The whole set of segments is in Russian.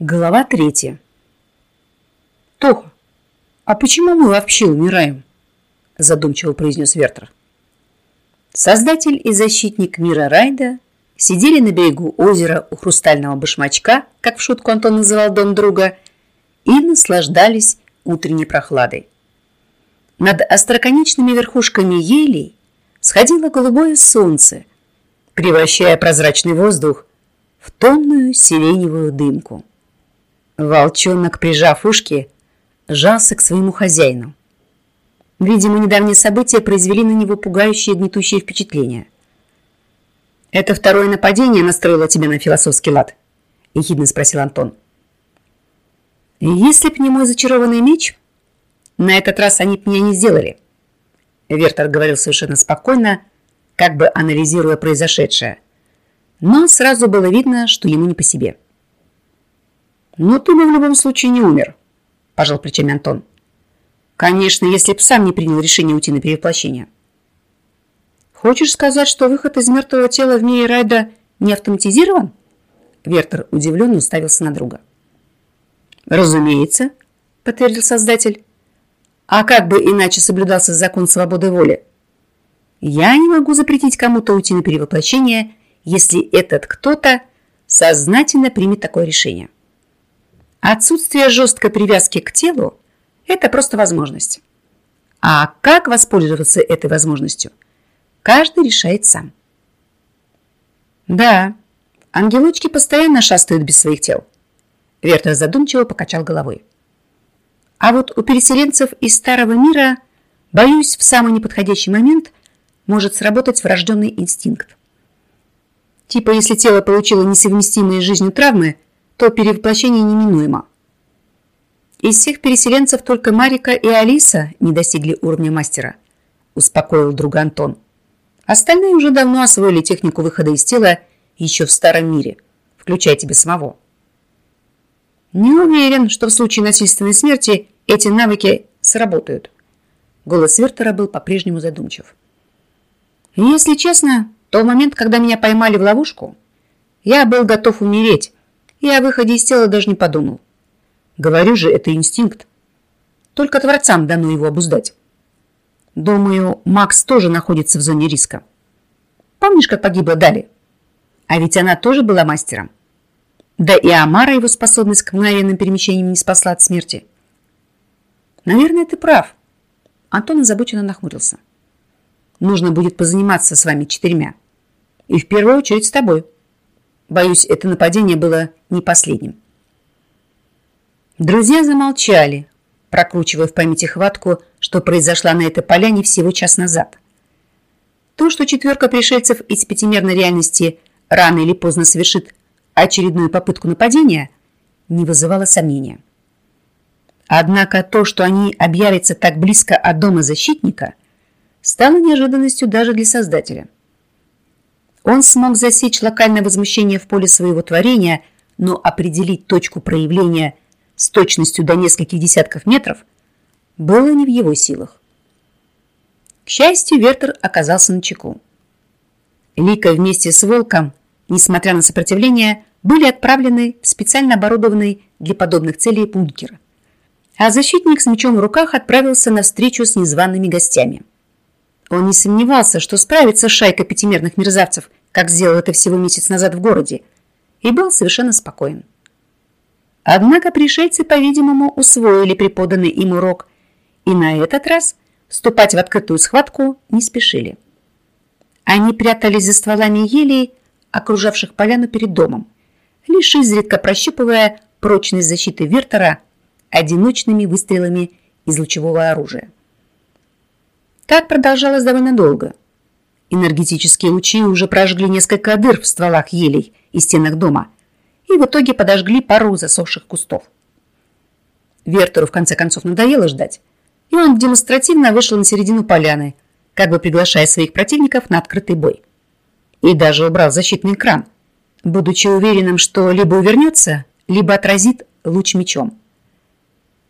Глава третья. «Тоха, а почему мы вообще умираем?» задумчиво произнес Вертер. Создатель и защитник мира Райда сидели на берегу озера у хрустального башмачка, как в шутку Антон называл дом друга, и наслаждались утренней прохладой. Над остроконечными верхушками елей сходило голубое солнце, превращая прозрачный воздух в томную сиреневую дымку. Волчонок, прижав ушки, жался к своему хозяину. Видимо, недавние события произвели на него пугающее гнетущее впечатление. «Это второе нападение настроило тебя на философский лад?» – ехидно спросил Антон. «Если б не мой зачарованный меч, на этот раз они б меня не сделали». Вертер говорил совершенно спокойно, как бы анализируя произошедшее. Но сразу было видно, что ему не по себе. «Но ты бы в любом случае не умер», – пожал плечами Антон. «Конечно, если б сам не принял решение уйти на перевоплощение». «Хочешь сказать, что выход из мертвого тела в мире Райда не автоматизирован?» Вертер удивленно уставился на друга. «Разумеется», – подтвердил создатель. «А как бы иначе соблюдался закон свободы воли?» «Я не могу запретить кому-то уйти на перевоплощение, если этот кто-то сознательно примет такое решение». Отсутствие жесткой привязки к телу – это просто возможность. А как воспользоваться этой возможностью? Каждый решает сам. Да, ангелочки постоянно шастают без своих тел. Вертер задумчиво покачал головой. А вот у переселенцев из Старого мира, боюсь, в самый неподходящий момент может сработать врожденный инстинкт. Типа, если тело получило несовместимые с жизнью травмы, то перевоплощение неминуемо. Из всех переселенцев только Марика и Алиса не достигли уровня мастера, успокоил друг Антон. Остальные уже давно освоили технику выхода из тела еще в старом мире, включая тебя самого. Не уверен, что в случае насильственной смерти эти навыки сработают. Голос Вертера был по-прежнему задумчив. Если честно, то в момент, когда меня поймали в ловушку, я был готов умереть, я о выходе из тела даже не подумал. Говорю же, это инстинкт. Только творцам дано его обуздать. Думаю, Макс тоже находится в зоне риска. Помнишь, как погибла Дали? А ведь она тоже была мастером. Да и Амара его способность к мгновенным перемещениям не спасла от смерти. Наверное, ты прав. Антон озабоченно нахмурился. Нужно будет позаниматься с вами четырьмя. И в первую очередь с тобой. Боюсь, это нападение было не последним. Друзья замолчали, прокручивая в памяти хватку, что произошла на этой поляне всего час назад. То, что четверка пришельцев из пятимерной реальности рано или поздно совершит очередную попытку нападения, не вызывало сомнения. Однако то, что они объявятся так близко от дома защитника, стало неожиданностью даже для создателя. Он смог засечь локальное возмущение в поле своего творения, но определить точку проявления с точностью до нескольких десятков метров было не в его силах. К счастью, Вертер оказался на чеку. Лика вместе с Волком, несмотря на сопротивление, были отправлены в специально оборудованный для подобных целей бункер. А защитник с мечом в руках отправился на встречу с незваными гостями. Он не сомневался, что справится шайкой пятимерных мерзавцев, как сделал это всего месяц назад в городе, и был совершенно спокоен. Однако пришельцы, по-видимому, усвоили преподанный им урок, и на этот раз вступать в открытую схватку не спешили. Они прятались за стволами елей, окружавших поляну перед домом, лишь изредка прощупывая прочность защиты Вертера одиночными выстрелами из лучевого оружия. Так продолжалось довольно долго. Энергетические лучи уже прожгли несколько дыр в стволах елей и стенах дома и в итоге подожгли пару засохших кустов. Вертеру в конце концов надоело ждать, и он демонстративно вышел на середину поляны, как бы приглашая своих противников на открытый бой. И даже убрал защитный экран, будучи уверенным, что либо увернется, либо отразит луч мечом.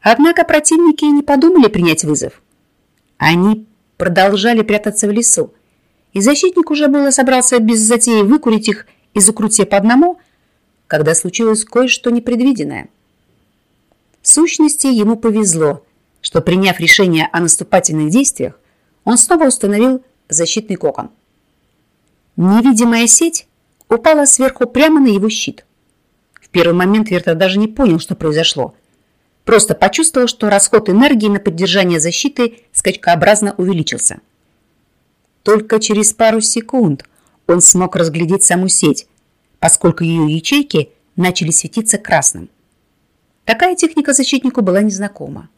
Однако противники не подумали принять вызов. Они продолжали прятаться в лесу, и защитник уже было собрался без затеи выкурить их из укрытия по одному, когда случилось кое-что непредвиденное. В сущности, ему повезло, что, приняв решение о наступательных действиях, он снова установил защитный кокон. Невидимая сеть упала сверху прямо на его щит. В первый момент Вертер даже не понял, что произошло. Просто почувствовал, что расход энергии на поддержание защиты скачкообразно увеличился. Только через пару секунд он смог разглядеть саму сеть, поскольку ее ячейки начали светиться красным. Такая техника защитнику была незнакома.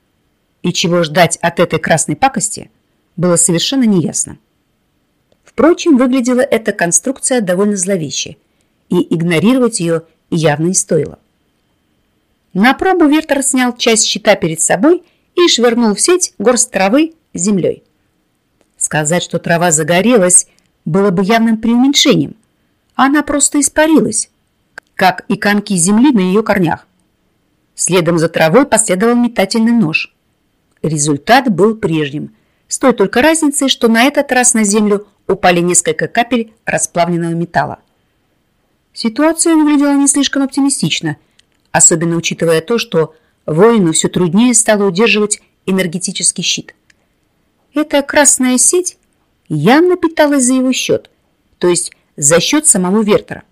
И чего ждать от этой красной пакости, было совершенно неясно. Впрочем, выглядела эта конструкция довольно зловеще, и игнорировать ее явно не стоило. На пробу Вертер снял часть щита перед собой и швырнул в сеть горсть травы землей. Сказать, что трава загорелась, было бы явным преуменьшением. Она просто испарилась, как и комки земли на ее корнях. Следом за травой последовал метательный нож. Результат был прежним, с той только разницей, что на этот раз на землю упали несколько капель расплавленного металла. Ситуация выглядела не слишком оптимистично, особенно учитывая то, что воину все труднее стало удерживать энергетический щит. Эта красная сеть явно питалась за его счет, то есть за счет самого Вертера.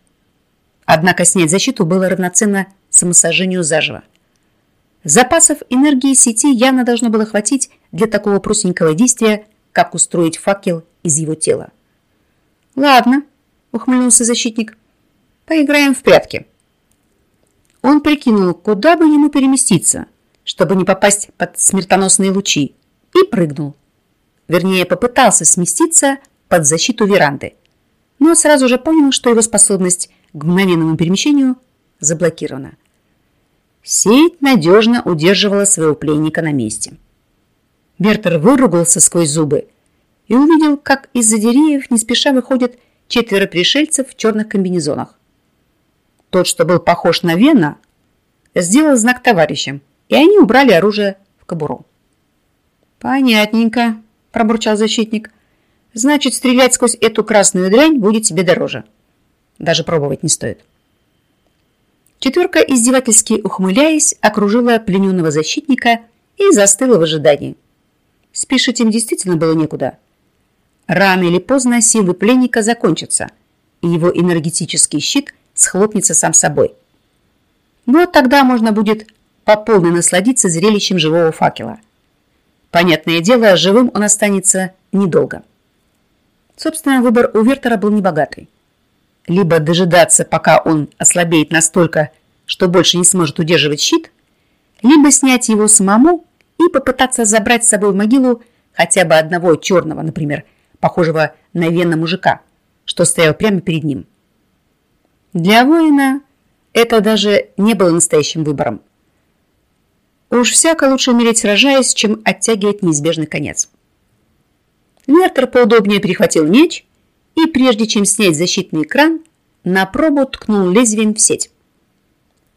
Однако снять защиту было равноценно самосожжению заживо. Запасов энергии сети явно должно было хватить для такого простенького действия, как устроить факел из его тела. «Ладно», — ухмыльнулся защитник, — «поиграем в прятки». Он прикинул, куда бы ему переместиться, чтобы не попасть под смертоносные лучи, и прыгнул. Вернее, попытался сместиться под защиту веранды, но сразу же понял, что его способность к мгновенному перемещению заблокирована. Сеть надежно удерживала своего пленника на месте. Бертер выругался сквозь зубы и увидел, как из-за деревьев не спеша выходят четверо пришельцев в черных комбинезонах. Тот, что был похож на Вена, сделал знак товарищам, и они убрали оружие в кобуру. «Понятненько», – пробурчал защитник. «Значит, стрелять сквозь эту красную дрянь будет тебе дороже. Даже пробовать не стоит». Четверка, издевательски ухмыляясь, окружила плененного защитника и застыла в ожидании. Спешить им действительно было некуда. Рано или поздно силы пленника закончатся, и его энергетический щит схлопнется сам собой. Вот тогда можно будет по полной насладиться зрелищем живого факела. Понятное дело, живым он останется недолго. Собственно, выбор у Вертера был небогатый. Либо дожидаться, пока он ослабеет настолько, что больше не сможет удерживать щит, либо снять его самому и попытаться забрать с собой в могилу хотя бы одного черного, например, похожего на вена мужика, что стоял прямо перед ним. Для воина это даже не было настоящим выбором. Уж всяко лучше умереть сражаясь, чем оттягивать неизбежный конец. Вертер поудобнее перехватил меч и, прежде чем снять защитный экран, на пробу ткнул лезвием в сеть.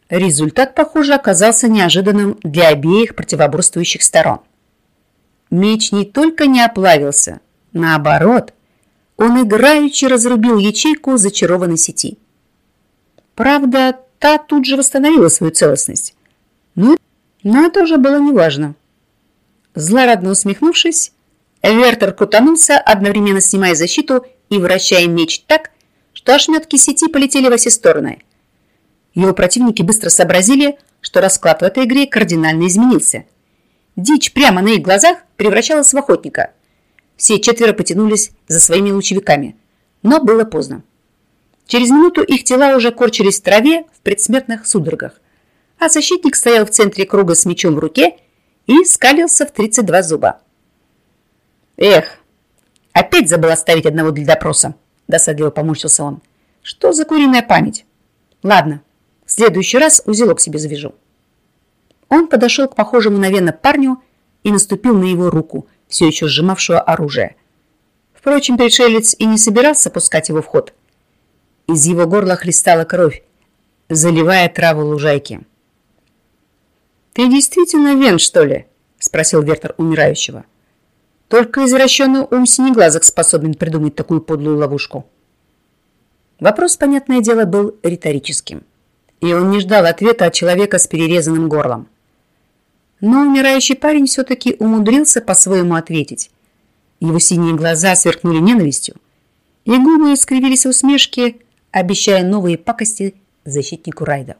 Результат, похоже, оказался неожиданным для обеих противоборствующих сторон. Меч не только не оплавился, Наоборот, он играючи разрубил ячейку зачарованной сети. Правда, та тут же восстановила свою целостность. Но, но это уже было неважно. Злорадно усмехнувшись, Вертер крутанулся, одновременно снимая защиту и вращая меч так, что ошметки сети полетели во все стороны. Его противники быстро сообразили, что расклад в этой игре кардинально изменился. Дичь прямо на их глазах превращалась в охотника – все четверо потянулись за своими лучевиками, но было поздно. Через минуту их тела уже корчились в траве в предсмертных судорогах, а защитник стоял в центре круга с мечом в руке и скалился в 32 зуба. «Эх, опять забыл оставить одного для допроса», – досадливо помучился он. «Что за куриная память? Ладно, в следующий раз узелок себе завяжу». Он подошел к похожему на Вена парню и наступил на его руку – все еще сжимавшего оружие. Впрочем, пришелец и не собирался пускать его в ход. Из его горла хлестала кровь, заливая траву лужайки. «Ты действительно вен, что ли?» – спросил Вертер умирающего. «Только извращенный ум синеглазок способен придумать такую подлую ловушку». Вопрос, понятное дело, был риторическим. и он не ждал ответа от человека с перерезанным горлом. Но умирающий парень все-таки умудрился по-своему ответить. Его синие глаза сверкнули ненавистью, и губы искривились в усмешке, обещая новые пакости защитнику Райда.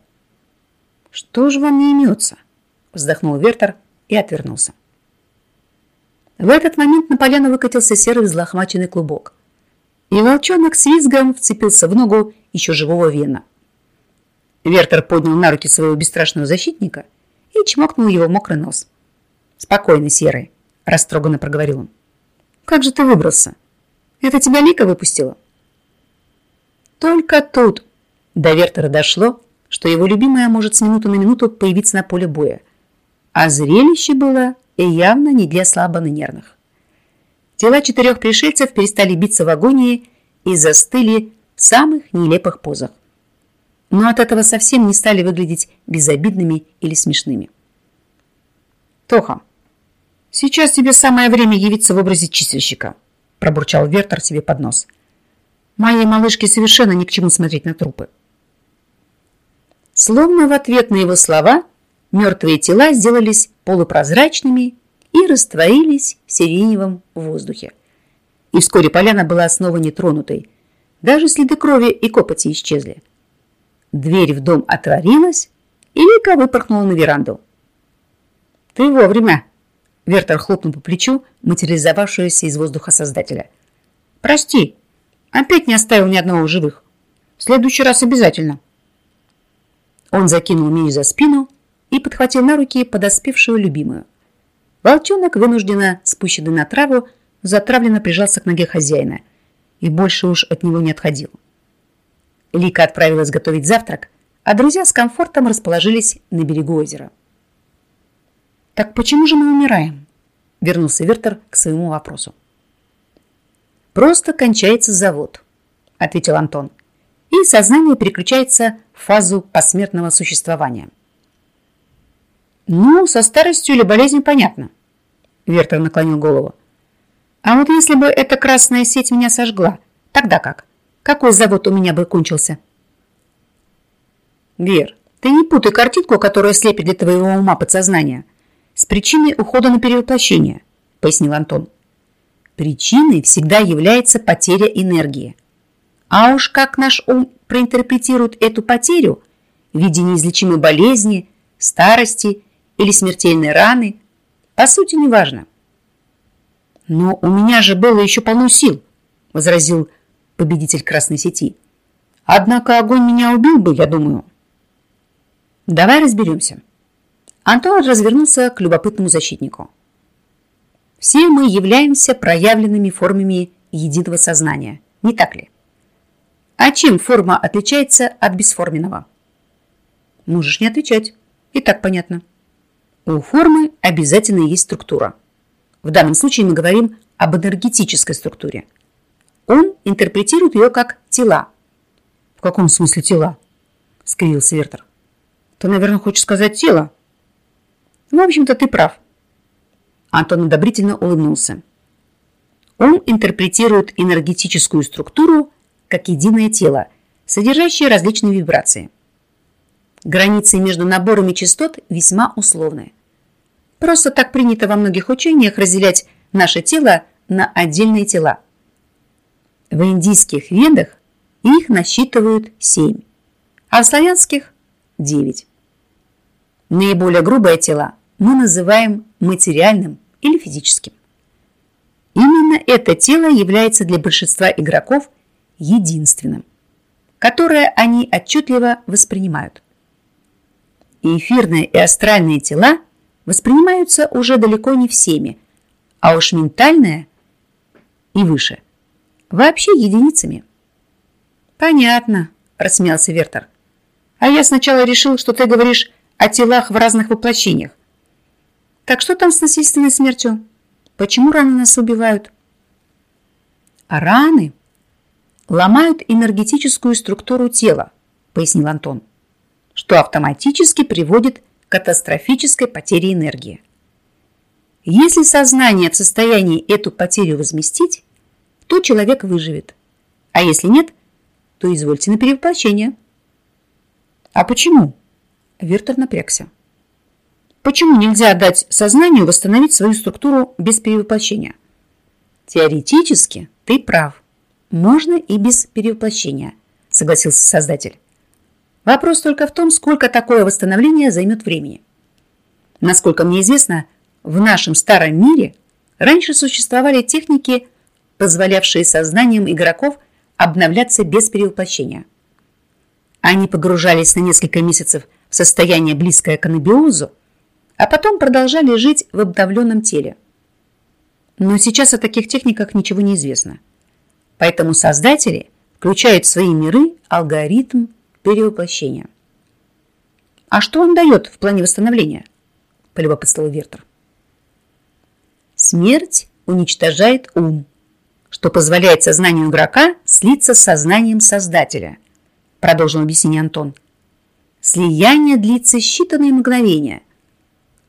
«Что же вам не имется?» – вздохнул Вертер и отвернулся. В этот момент на поляну выкатился серый взлохмаченный клубок, и волчонок с визгом вцепился в ногу еще живого Вена. Вертер поднял на руки своего бесстрашного защитника и чмокнул его мокрый нос. «Спокойно, Серый», – растроганно проговорил он. «Как же ты выбрался? Это тебя Лика выпустила?» Только тут до Вертера дошло, что его любимая может с минуты на минуту появиться на поле боя. А зрелище было явно не для слабонервных. Тела четырех пришельцев перестали биться в агонии и застыли в самых нелепых позах но от этого совсем не стали выглядеть безобидными или смешными. «Тоха, сейчас тебе самое время явиться в образе чистильщика», пробурчал Вертер себе под нос. «Моей малышке совершенно ни к чему смотреть на трупы». Словно в ответ на его слова мертвые тела сделались полупрозрачными и растворились в сиреневом воздухе. И вскоре поляна была снова нетронутой. Даже следы крови и копоти исчезли. Дверь в дом отворилась, и Лика выпорхнула на веранду. «Ты вовремя!» Вертер хлопнул по плечу материализовавшегося из воздуха создателя. «Прости, опять не оставил ни одного живых. В следующий раз обязательно». Он закинул меч за спину и подхватил на руки подоспевшую любимую. Волчонок, вынужденно спущенный на траву, затравленно прижался к ноге хозяина и больше уж от него не отходил. Лика отправилась готовить завтрак, а друзья с комфортом расположились на берегу озера. «Так почему же мы умираем?» – вернулся Вертер к своему вопросу. «Просто кончается завод», – ответил Антон, «и сознание переключается в фазу посмертного существования». «Ну, со старостью или болезнью понятно», – Вертер наклонил голову. «А вот если бы эта красная сеть меня сожгла, тогда как?» какой завод у меня бы кончился. Вер, ты не путай картинку, которая слепит для твоего ума подсознания, с причиной ухода на перевоплощение, пояснил Антон. Причиной всегда является потеря энергии. А уж как наш ум проинтерпретирует эту потерю в виде неизлечимой болезни, старости или смертельной раны, по сути, неважно. «Но у меня же было еще полно сил», — возразил победитель красной сети. Однако огонь меня убил бы, я думаю. Давай разберемся. Антон развернулся к любопытному защитнику. Все мы являемся проявленными формами единого сознания, не так ли? А чем форма отличается от бесформенного? Можешь не отвечать. И так понятно. У формы обязательно есть структура. В данном случае мы говорим об энергетической структуре – он интерпретирует ее как тела. В каком смысле тела? Скривился Вертер. Ты, наверное, хочешь сказать тело? Ну, в общем-то, ты прав. Антон одобрительно улыбнулся. Он интерпретирует энергетическую структуру как единое тело, содержащее различные вибрации. Границы между наборами частот весьма условны. Просто так принято во многих учениях разделять наше тело на отдельные тела. В индийских ведах их насчитывают семь, а в славянских – девять. Наиболее грубое тело мы называем материальным или физическим. Именно это тело является для большинства игроков единственным, которое они отчетливо воспринимают. И эфирные и астральные тела воспринимаются уже далеко не всеми, а уж ментальное и выше – Вообще единицами. Понятно, рассмеялся Вертер. А я сначала решил, что ты говоришь о телах в разных воплощениях. Так что там с насильственной смертью? Почему раны нас убивают? А раны ломают энергетическую структуру тела, пояснил Антон, что автоматически приводит к катастрофической потере энергии. Если сознание в состоянии эту потерю возместить, то человек выживет. А если нет, то извольте на перевоплощение. А почему? Виртер напрягся. Почему нельзя дать сознанию восстановить свою структуру без перевоплощения? Теоретически ты прав. Можно и без перевоплощения, согласился создатель. Вопрос только в том, сколько такое восстановление займет времени. Насколько мне известно, в нашем старом мире раньше существовали техники, позволявшие сознанием игроков обновляться без перевоплощения. Они погружались на несколько месяцев в состояние близкое к анабиозу, а потом продолжали жить в обновленном теле. Но сейчас о таких техниках ничего не известно. Поэтому создатели включают в свои миры алгоритм перевоплощения. «А что он дает в плане восстановления?» – полюбопытствовал Вертер. Смерть уничтожает ум, что позволяет сознанию игрока слиться с сознанием создателя, продолжил объяснение Антон. Слияние длится считанные мгновения,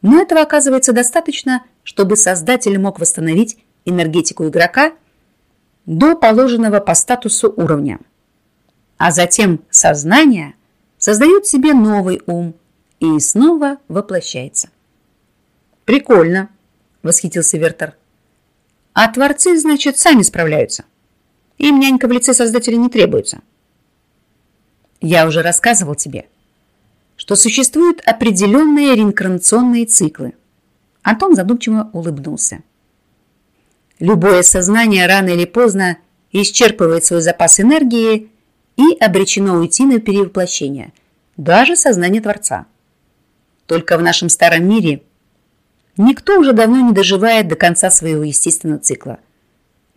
но этого оказывается достаточно, чтобы создатель мог восстановить энергетику игрока до положенного по статусу уровня. А затем сознание создает себе новый ум и снова воплощается. «Прикольно», – восхитился Вертер. «А творцы, значит, сами справляются. Им нянька в лице создателя не требуется». «Я уже рассказывал тебе», – что существуют определенные реинкарнационные циклы. Антон задумчиво улыбнулся. Любое сознание рано или поздно исчерпывает свой запас энергии и обречено уйти на перевоплощение, даже сознание Творца. Только в нашем старом мире никто уже давно не доживает до конца своего естественного цикла.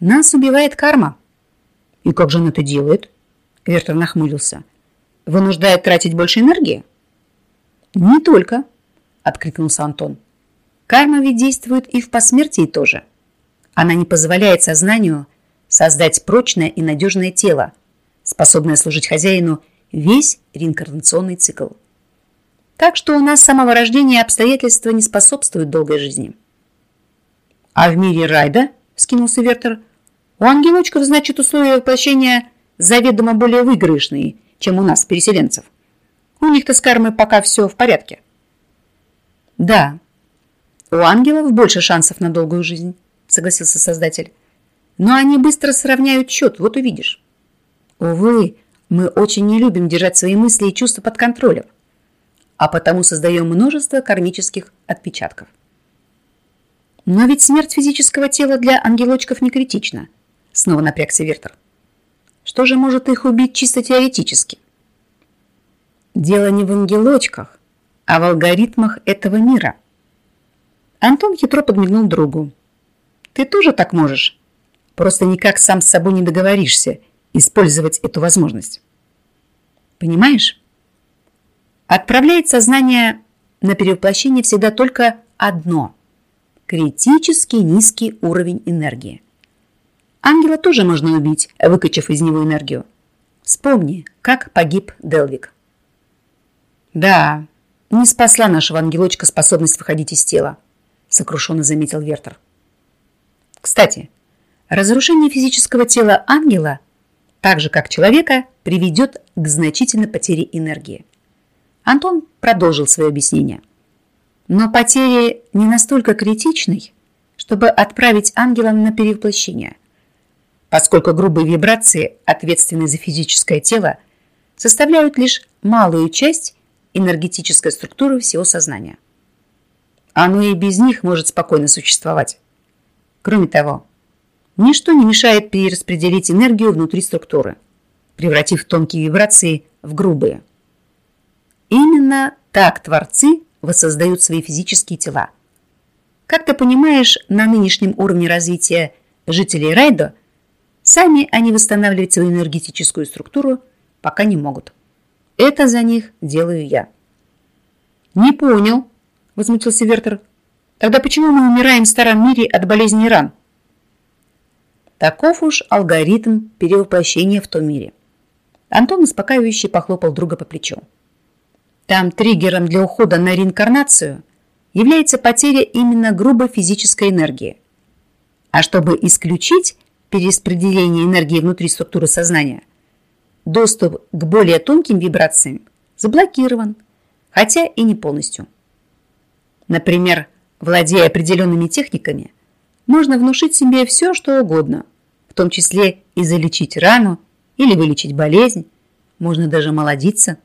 Нас убивает карма. И как же он это делает? Вертер нахмурился. Вынуждает тратить больше энергии? «Не только», – откликнулся Антон. «Карма ведь действует и в посмертии тоже. Она не позволяет сознанию создать прочное и надежное тело, способное служить хозяину весь реинкарнационный цикл. Так что у нас с самого рождения обстоятельства не способствуют долгой жизни». «А в мире Райда?» – скинулся Вертер. «У ангелочков, значит, условия воплощения заведомо более выигрышные, чем у нас, переселенцев». У них-то с кармой пока все в порядке. Да, у ангелов больше шансов на долгую жизнь, согласился создатель. Но они быстро сравняют счет, вот увидишь. Увы, мы очень не любим держать свои мысли и чувства под контролем, а потому создаем множество кармических отпечатков. Но ведь смерть физического тела для ангелочков не критична, снова напрягся Вертер. Что же может их убить чисто теоретически? Дело не в ангелочках, а в алгоритмах этого мира. Антон хитро подмигнул другу. Ты тоже так можешь? Просто никак сам с собой не договоришься использовать эту возможность. Понимаешь? Отправляет сознание на перевоплощение всегда только одно – критически низкий уровень энергии. Ангела тоже можно убить, выкачав из него энергию. Вспомни, как погиб Делвик. «Да, не спасла нашего ангелочка способность выходить из тела», сокрушенно заметил Вертер. Кстати, разрушение физического тела ангела, так же как человека, приведет к значительной потере энергии. Антон продолжил свое объяснение. Но потери не настолько критичны, чтобы отправить ангела на перевоплощение, поскольку грубые вибрации, ответственные за физическое тело, составляют лишь малую часть энергетической структуры всего сознания. Оно и без них может спокойно существовать. Кроме того, ничто не мешает перераспределить энергию внутри структуры, превратив тонкие вибрации в грубые. Именно так творцы воссоздают свои физические тела. Как ты понимаешь, на нынешнем уровне развития жителей Райдо сами они восстанавливать свою энергетическую структуру пока не могут. Это за них делаю я. Не понял, возмутился Вертер. Тогда почему мы умираем в старом мире от болезни ран? Таков уж алгоритм перевоплощения в том мире. Антон успокаивающе похлопал друга по плечу. Там триггером для ухода на реинкарнацию является потеря именно грубой физической энергии. А чтобы исключить перераспределение энергии внутри структуры сознания, доступ к более тонким вибрациям заблокирован, хотя и не полностью. Например, владея определенными техниками, можно внушить себе все, что угодно, в том числе и залечить рану или вылечить болезнь, можно даже молодиться.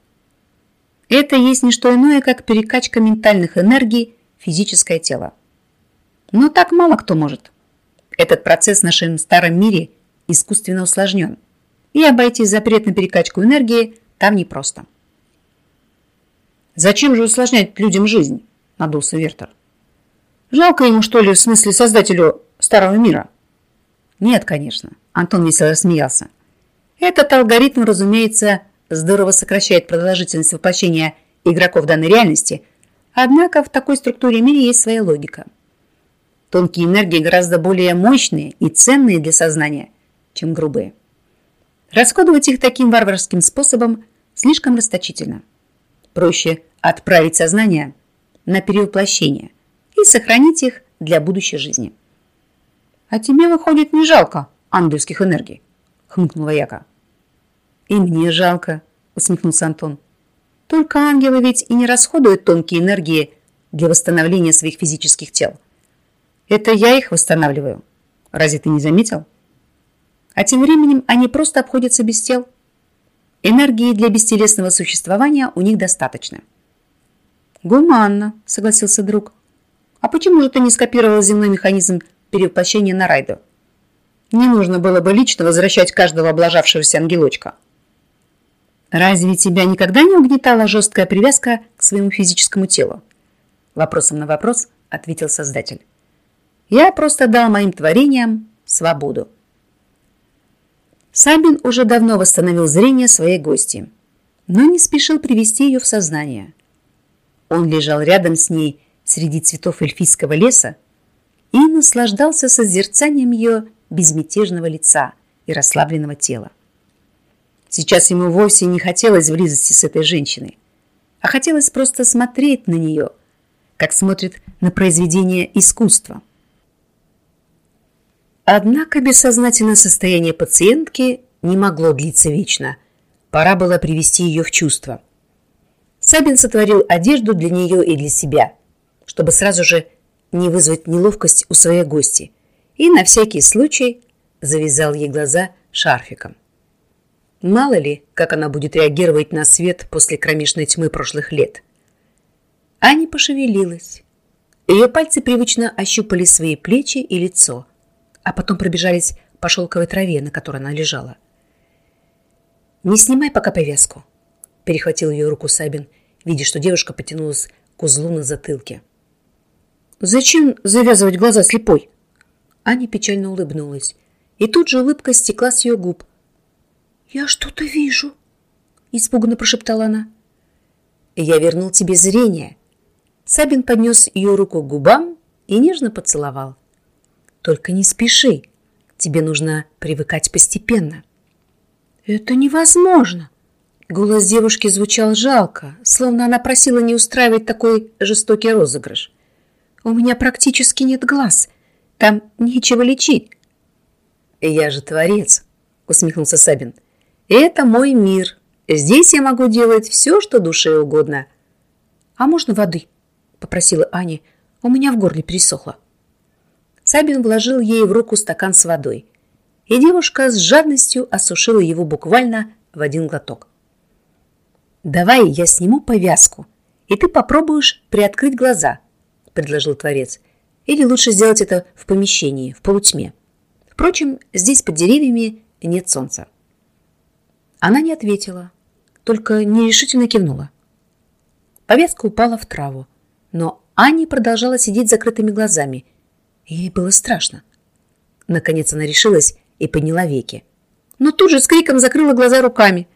Это есть не что иное, как перекачка ментальных энергий в физическое тело. Но так мало кто может. Этот процесс в нашем старом мире искусственно усложнен, и обойти запрет на перекачку энергии там непросто. «Зачем же усложнять людям жизнь?» – надулся Вертер. «Жалко ему, что ли, в смысле создателю старого мира?» «Нет, конечно», – Антон весело рассмеялся. «Этот алгоритм, разумеется, здорово сокращает продолжительность воплощения игроков данной реальности, однако в такой структуре мира есть своя логика. Тонкие энергии гораздо более мощные и ценные для сознания, чем грубые. Расходовать их таким варварским способом слишком расточительно. Проще отправить сознание на перевоплощение и сохранить их для будущей жизни. «А тебе, выходит, не жалко ангельских энергий?» – хмыкнула Яка. «И мне жалко», – усмехнулся Антон. «Только ангелы ведь и не расходуют тонкие энергии для восстановления своих физических тел. Это я их восстанавливаю. Разве ты не заметил?» А тем временем они просто обходятся без тел. Энергии для бестелесного существования у них достаточно. «Гуманно», — согласился друг. «А почему же ты не скопировал земной механизм перевоплощения на Райду? Не нужно было бы лично возвращать каждого облажавшегося ангелочка». «Разве тебя никогда не угнетала жесткая привязка к своему физическому телу?» Вопросом на вопрос ответил Создатель. «Я просто дал моим творениям свободу». Сабин уже давно восстановил зрение своей гости, но не спешил привести ее в сознание. Он лежал рядом с ней среди цветов эльфийского леса и наслаждался созерцанием ее безмятежного лица и расслабленного тела. Сейчас ему вовсе не хотелось близости с этой женщиной, а хотелось просто смотреть на нее, как смотрит на произведение искусства. Однако бессознательное состояние пациентки не могло длиться вечно. Пора было привести ее в чувство. Сабин сотворил одежду для нее и для себя, чтобы сразу же не вызвать неловкость у своей гости, и на всякий случай завязал ей глаза шарфиком. Мало ли, как она будет реагировать на свет после кромешной тьмы прошлых лет. Аня пошевелилась. Ее пальцы привычно ощупали свои плечи и лицо – а потом пробежались по шелковой траве, на которой она лежала. «Не снимай пока повязку», – перехватил ее руку Сабин, видя, что девушка потянулась к узлу на затылке. «Зачем завязывать глаза слепой?» Аня печально улыбнулась, и тут же улыбка стекла с ее губ. «Я что-то вижу», – испуганно прошептала она. «Я вернул тебе зрение». Сабин поднес ее руку к губам и нежно поцеловал. Только не спеши. Тебе нужно привыкать постепенно. Это невозможно. Голос девушки звучал жалко, словно она просила не устраивать такой жестокий розыгрыш. У меня практически нет глаз. Там нечего лечить. Я же творец, усмехнулся Сабин. Это мой мир. Здесь я могу делать все, что душе угодно. А можно воды? Попросила Аня. У меня в горле пересохло. Сабин вложил ей в руку стакан с водой, и девушка с жадностью осушила его буквально в один глоток. «Давай я сниму повязку, и ты попробуешь приоткрыть глаза», – предложил Творец. «Или лучше сделать это в помещении, в полутьме. Впрочем, здесь под деревьями нет солнца». Она не ответила, только нерешительно кивнула. Повязка упала в траву, но Аня продолжала сидеть с закрытыми глазами – Ей было страшно. Наконец она решилась и подняла веки. Но тут же с криком закрыла глаза руками.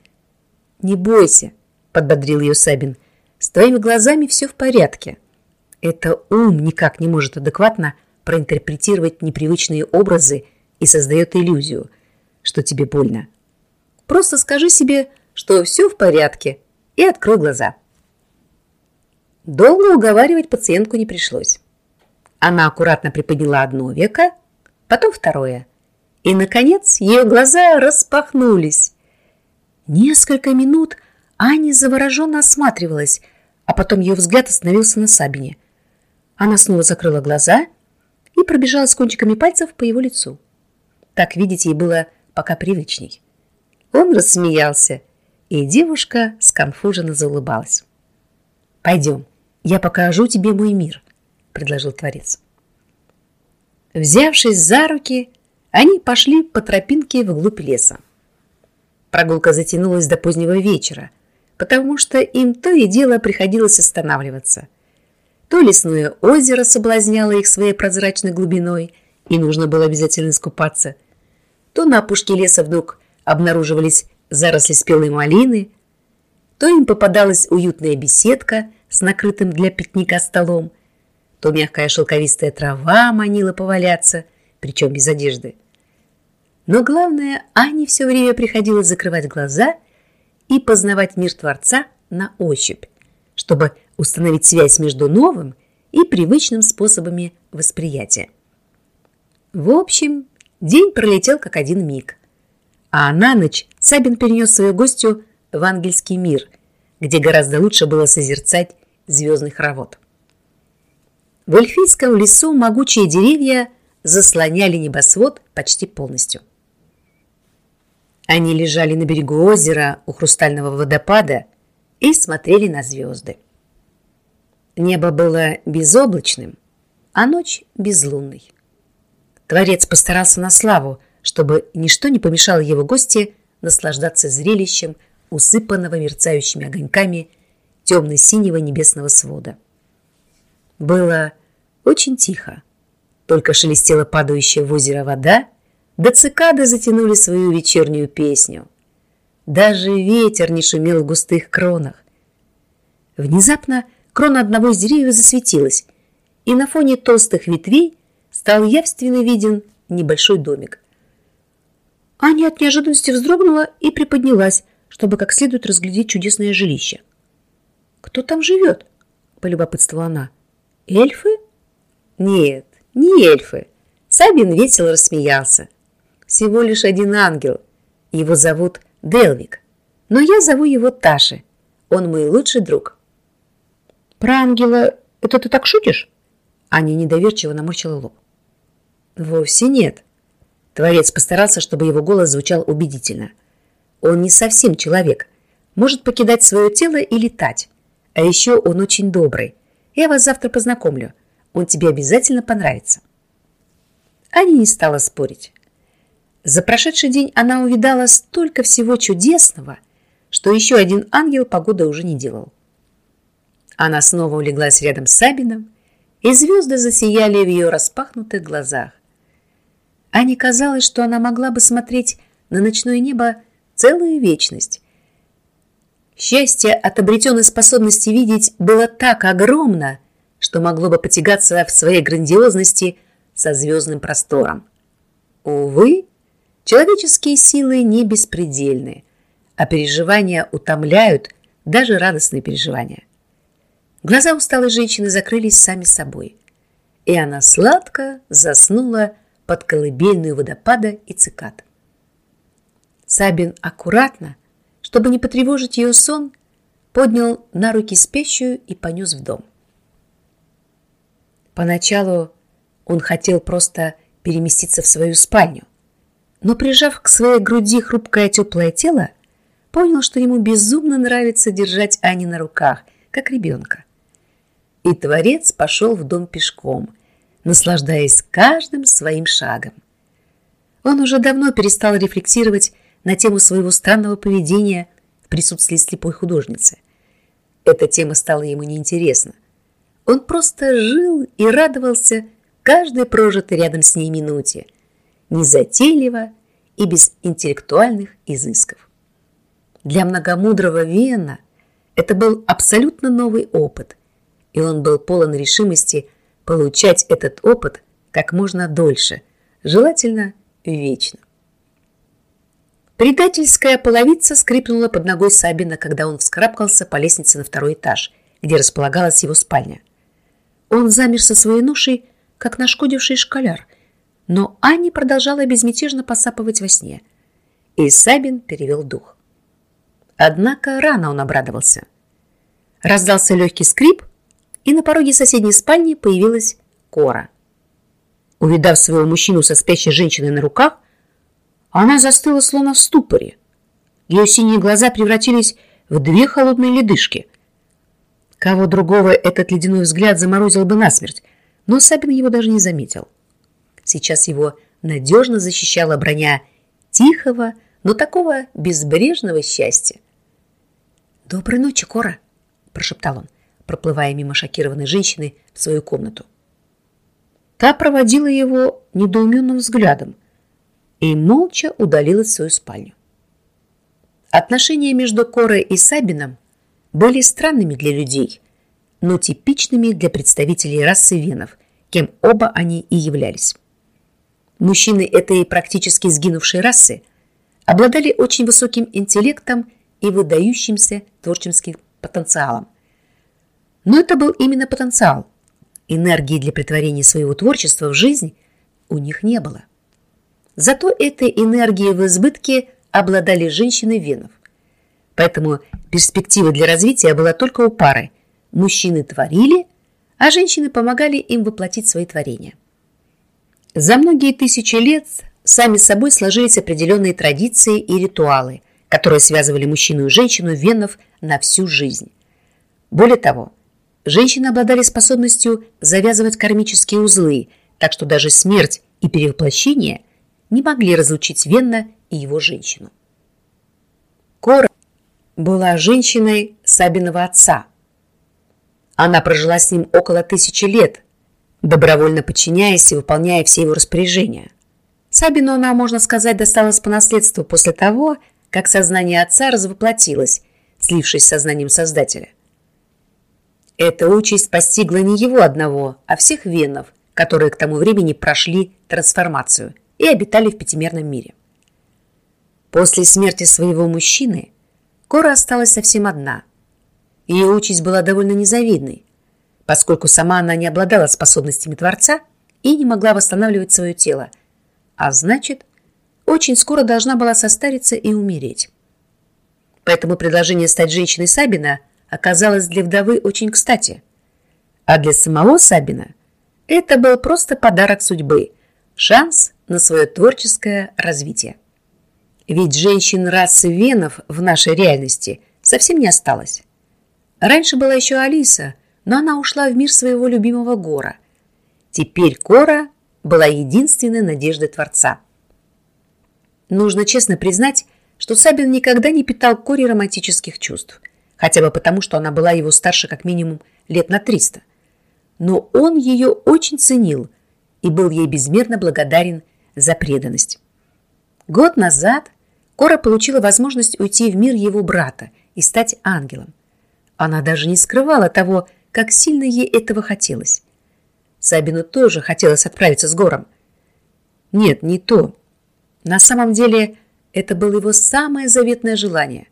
«Не бойся», — подбодрил ее Сабин. «С твоими глазами все в порядке. Это ум никак не может адекватно проинтерпретировать непривычные образы и создает иллюзию, что тебе больно. Просто скажи себе, что все в порядке, и открой глаза». Долго уговаривать пациентку не пришлось. Она аккуратно приподняла одно веко, потом второе. И, наконец, ее глаза распахнулись. Несколько минут Аня завороженно осматривалась, а потом ее взгляд остановился на Сабине. Она снова закрыла глаза и пробежала с кончиками пальцев по его лицу. Так видеть ей было пока привычней. Он рассмеялся, и девушка сконфуженно заулыбалась. «Пойдем, я покажу тебе мой мир», — предложил Творец. Взявшись за руки, они пошли по тропинке вглубь леса. Прогулка затянулась до позднего вечера, потому что им то и дело приходилось останавливаться. То лесное озеро соблазняло их своей прозрачной глубиной, и нужно было обязательно искупаться, то на опушке леса вдруг обнаруживались заросли спелой малины, то им попадалась уютная беседка с накрытым для пикника столом, то мягкая шелковистая трава манила поваляться, причем без одежды. Но главное, Ане все время приходилось закрывать глаза и познавать мир Творца на ощупь, чтобы установить связь между новым и привычным способами восприятия. В общем, день пролетел как один миг. А на ночь Сабин перенес свою гостью в ангельский мир, где гораздо лучше было созерцать звездный хоровод. В эльфийском лесу могучие деревья заслоняли небосвод почти полностью. Они лежали на берегу озера у хрустального водопада и смотрели на звезды. Небо было безоблачным, а ночь безлунной. Творец постарался на славу, чтобы ничто не помешало его гости наслаждаться зрелищем усыпанного мерцающими огоньками темно-синего небесного свода. Было очень тихо. Только шелестела падающая в озеро вода, да цикады затянули свою вечернюю песню. Даже ветер не шумел в густых кронах. Внезапно крона одного из деревьев засветилась, и на фоне толстых ветвей стал явственно виден небольшой домик. Аня от неожиданности вздрогнула и приподнялась, чтобы как следует разглядеть чудесное жилище. «Кто там живет?» – полюбопытствовала она. «Эльфы?» «Нет, не эльфы». Сабин весело рассмеялся. «Всего лишь один ангел. Его зовут Делвик. Но я зову его Таши. Он мой лучший друг». «Про ангела это ты так шутишь?» Аня недоверчиво наморщила лоб. «Вовсе нет». Творец постарался, чтобы его голос звучал убедительно. «Он не совсем человек. Может покидать свое тело и летать. А еще он очень добрый. Я вас завтра познакомлю. Он тебе обязательно понравится. Аня не стала спорить. За прошедший день она увидала столько всего чудесного, что еще один ангел погода уже не делал. Она снова улеглась рядом с Сабином, и звезды засияли в ее распахнутых глазах. Ане казалось, что она могла бы смотреть на ночное небо целую вечность. Счастье от обретенной способности видеть было так огромно, что могло бы потягаться в своей грандиозности со звездным простором. Увы, человеческие силы не беспредельны, а переживания утомляют даже радостные переживания. Глаза усталой женщины закрылись сами собой, и она сладко заснула под колыбельную водопада и цикад. Сабин аккуратно, чтобы не потревожить ее сон, поднял на руки спящую и понес в дом. Поначалу он хотел просто переместиться в свою спальню, но прижав к своей груди хрупкое теплое тело, понял, что ему безумно нравится держать Ани на руках, как ребенка. И Творец пошел в дом пешком, наслаждаясь каждым своим шагом. Он уже давно перестал рефлексировать на тему своего странного поведения в присутствии слепой художницы. Эта тема стала ему неинтересна. Он просто жил и радовался каждой прожитой рядом с ней минуте, незатейливо и без интеллектуальных изысков. Для многомудрого Вена это был абсолютно новый опыт, и он был полон решимости получать этот опыт как можно дольше, желательно вечно. Предательская половица скрипнула под ногой Сабина, когда он вскарабкался по лестнице на второй этаж, где располагалась его спальня. Он замер со своей ношей, как нашкодивший школяр, но Анни продолжала безмятежно посапывать во сне. И Сабин перевел дух. Однако рано он обрадовался. Раздался легкий скрип, и на пороге соседней спальни появилась Кора. Увидав своего мужчину со спящей женщиной на руках, она застыла словно в ступоре. Ее синие глаза превратились в две холодные ледышки. Кого другого этот ледяной взгляд заморозил бы насмерть, но Сабин его даже не заметил. Сейчас его надежно защищала броня тихого, но такого безбрежного счастья. «Доброй ночи, Кора!» – прошептал он, проплывая мимо шокированной женщины в свою комнату. Та проводила его недоуменным взглядом и молча удалилась в свою спальню. Отношения между Корой и Сабином были странными для людей, но типичными для представителей расы венов, кем оба они и являлись. Мужчины этой практически сгинувшей расы обладали очень высоким интеллектом и выдающимся творческим потенциалом. Но это был именно потенциал. Энергии для притворения своего творчества в жизнь у них не было. Зато этой энергией в избытке обладали женщины венов. Поэтому перспектива для развития была только у пары. Мужчины творили, а женщины помогали им воплотить свои творения. За многие тысячи лет сами собой сложились определенные традиции и ритуалы, которые связывали мужчину и женщину венов на всю жизнь. Более того, женщины обладали способностью завязывать кармические узлы, так что даже смерть и перевоплощение не могли разлучить Венна и его женщину. Была женщиной Сабиного отца. Она прожила с ним около тысячи лет, добровольно подчиняясь и выполняя все его распоряжения. Сабину она, можно сказать, досталась по наследству после того, как сознание отца развоплотилось, слившись с сознанием Создателя. Эта участь постигла не его одного, а всех венов, которые к тому времени прошли трансформацию и обитали в пятимерном мире. После смерти своего мужчины Кора осталась совсем одна. Ее участь была довольно незавидной, поскольку сама она не обладала способностями Творца и не могла восстанавливать свое тело, а значит, очень скоро должна была состариться и умереть. Поэтому предложение стать женщиной Сабина оказалось для вдовы очень кстати. А для самого Сабина это был просто подарок судьбы, шанс на свое творческое развитие. Ведь женщин расы венов в нашей реальности совсем не осталось. Раньше была еще Алиса, но она ушла в мир своего любимого Гора. Теперь Кора была единственной надеждой Творца. Нужно честно признать, что Сабин никогда не питал Коре романтических чувств, хотя бы потому, что она была его старше как минимум лет на 300. Но он ее очень ценил и был ей безмерно благодарен за преданность. Год назад Кора получила возможность уйти в мир его брата и стать ангелом. Она даже не скрывала того, как сильно ей этого хотелось. Сабину тоже хотелось отправиться с Гором. Нет, не то. На самом деле, это было его самое заветное желание.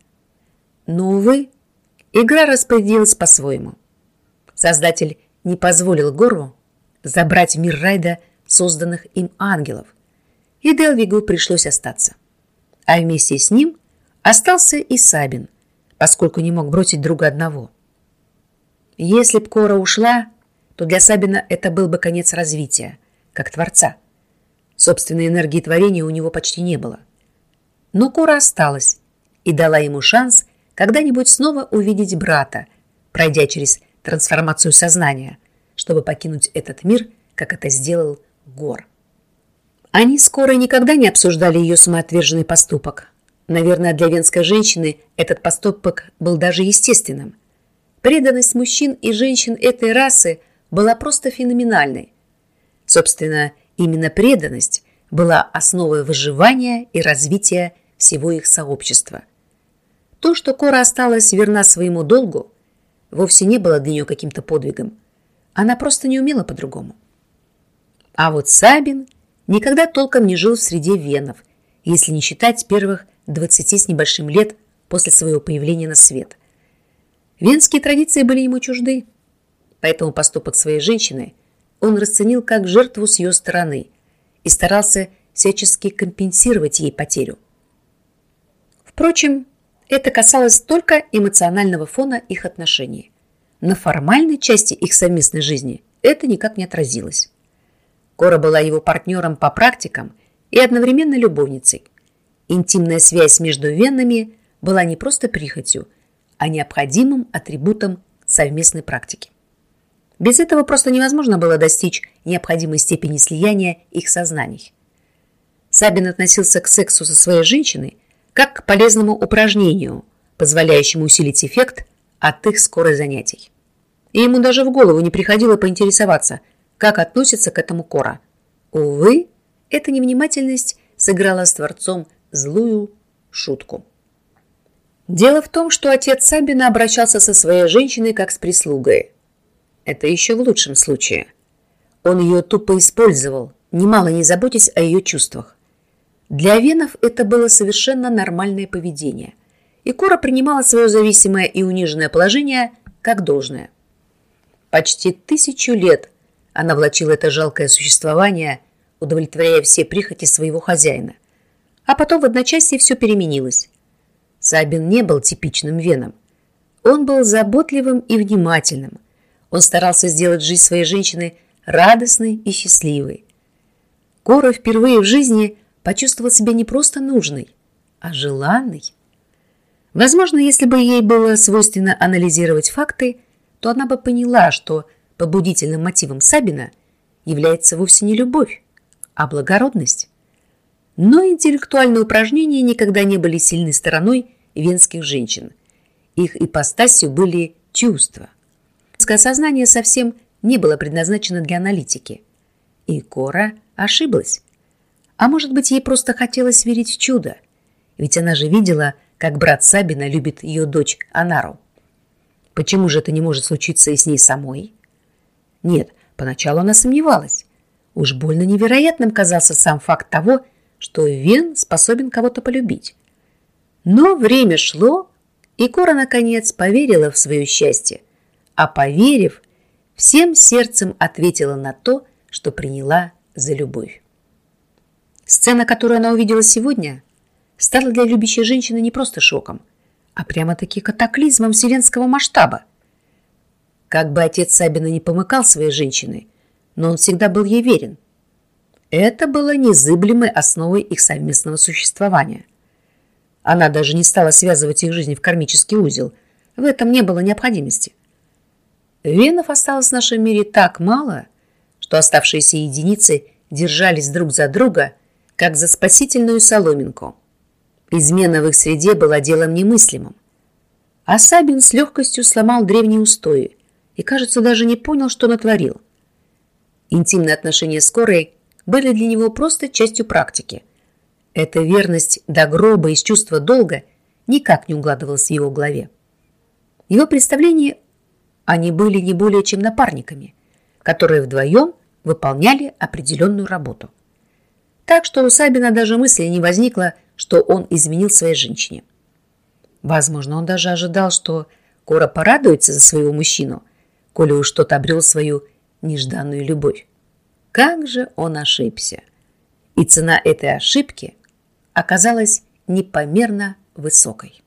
Но, увы, игра распорядилась по-своему. Создатель не позволил Гору забрать мир Райда созданных им ангелов, и Делвигу пришлось остаться а вместе с ним остался и Сабин, поскольку не мог бросить друга одного. Если б Кора ушла, то для Сабина это был бы конец развития, как творца. Собственной энергии творения у него почти не было. Но Кора осталась и дала ему шанс когда-нибудь снова увидеть брата, пройдя через трансформацию сознания, чтобы покинуть этот мир, как это сделал Гор. Они скоро никогда не обсуждали ее самоотверженный поступок. Наверное, для венской женщины этот поступок был даже естественным. Преданность мужчин и женщин этой расы была просто феноменальной. Собственно, именно преданность была основой выживания и развития всего их сообщества. То, что Кора осталась верна своему долгу, вовсе не было для нее каким-то подвигом. Она просто не умела по-другому. А вот Сабин – никогда толком не жил в среде венов, если не считать первых 20 с небольшим лет после своего появления на свет. Венские традиции были ему чужды, поэтому поступок своей женщины он расценил как жертву с ее стороны и старался всячески компенсировать ей потерю. Впрочем, это касалось только эмоционального фона их отношений. На формальной части их совместной жизни это никак не отразилось. Кора была его партнером по практикам и одновременно любовницей. Интимная связь между венами была не просто прихотью, а необходимым атрибутом совместной практики. Без этого просто невозможно было достичь необходимой степени слияния их сознаний. Сабин относился к сексу со своей женщиной как к полезному упражнению, позволяющему усилить эффект от их скорой занятий. И ему даже в голову не приходило поинтересоваться, как относится к этому Кора. Увы, эта невнимательность сыграла с Творцом злую шутку. Дело в том, что отец Сабина обращался со своей женщиной как с прислугой. Это еще в лучшем случае. Он ее тупо использовал, немало не заботясь о ее чувствах. Для венов это было совершенно нормальное поведение, и Кора принимала свое зависимое и униженное положение как должное. Почти тысячу лет она влачила это жалкое существование, удовлетворяя все прихоти своего хозяина. А потом в одночасье все переменилось. Сабин не был типичным веном. Он был заботливым и внимательным. Он старался сделать жизнь своей женщины радостной и счастливой. Кора впервые в жизни почувствовала себя не просто нужной, а желанной. Возможно, если бы ей было свойственно анализировать факты, то она бы поняла, что побудительным мотивом Сабина является вовсе не любовь, а благородность. Но интеллектуальные упражнения никогда не были сильной стороной венских женщин. Их ипостасью были чувства. Сознание совсем не было предназначено для аналитики. И Кора ошиблась. А может быть, ей просто хотелось верить в чудо. Ведь она же видела, как брат Сабина любит ее дочь Анару. Почему же это не может случиться и с ней самой? Нет, поначалу она сомневалась. Уж больно невероятным казался сам факт того, что Вен способен кого-то полюбить. Но время шло, и Кора, наконец, поверила в свое счастье, а поверив, всем сердцем ответила на то, что приняла за любовь. Сцена, которую она увидела сегодня, стала для любящей женщины не просто шоком – а прямо-таки катаклизмом вселенского масштаба. Как бы отец Сабина не помыкал своей женщиной, но он всегда был ей верен. Это было незыблемой основой их совместного существования. Она даже не стала связывать их жизнь в кармический узел. В этом не было необходимости. Венов осталось в нашем мире так мало, что оставшиеся единицы держались друг за друга, как за спасительную соломинку – Измена в их среде была делом немыслимым. А Сабин с легкостью сломал древние устои и, кажется, даже не понял, что натворил. Интимные отношения с Корой были для него просто частью практики. Эта верность до гроба из чувства долга никак не укладывалась в его голове. Его представление они были не более чем напарниками, которые вдвоем выполняли определенную работу. Так что у Сабина даже мысли не возникло, что он изменил своей женщине. Возможно, он даже ожидал, что Кора порадуется за своего мужчину, коли уж тот обрел свою нежданную любовь. Как же он ошибся! И цена этой ошибки оказалась непомерно высокой.